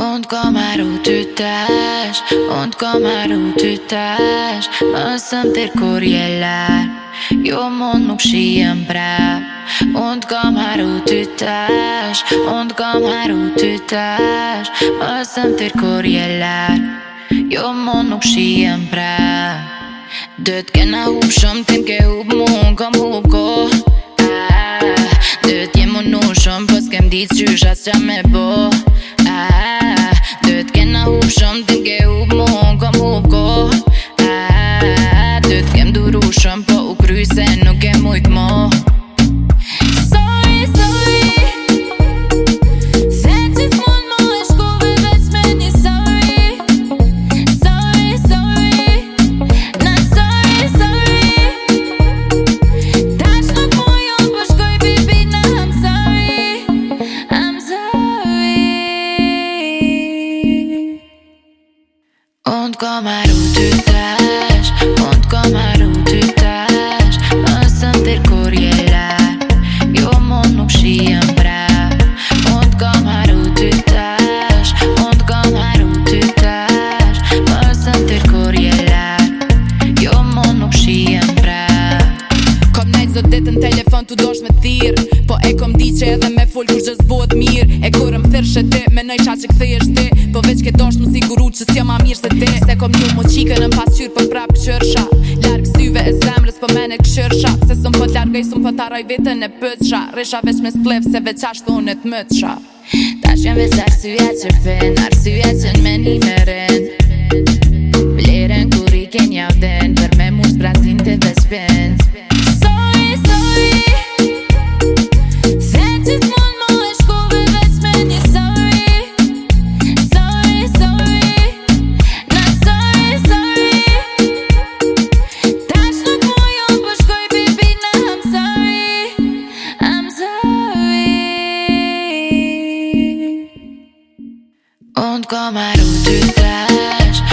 Und komm her und du tash Und komm her und du tash Was am Perkurieller Jo mund nuk shijem prap Und kam her u tash Und kam her u ty tash Asën të rkur je lar Jo mund nuk shijem prap Dët kena hub shumë tim ke hub mu Unë kam hub eh, Dët jem unu shumë Pës po kem ditë qysh as me bo Conte comme un tu tâche Conte comme un tu tâche Ma santé le courrier là Yo mon nom chie un bras Conte comme un tu tâche Conte comme un tu tâche Ma santé le courrier là Yo mon nom chie un bras dit un téléphone tout dors me tire Po e comme dit che edhe me full kur në qa që këthej është ti Po veç ke dosht më siguru që s'jo ma mirë se ti Se kom një mu qike në mpas qyrë për po prap qërësha Larkë syve e zemrës për po mene këshërësha Se sëm për po t'larkë sëm për t'araj vetën e pëtësha Resha veç me s'plevë se veç ashtë unë e t'mëtësha Ta shëm veç arsyja që fin, arsyja që në menime Und komm mal und du trash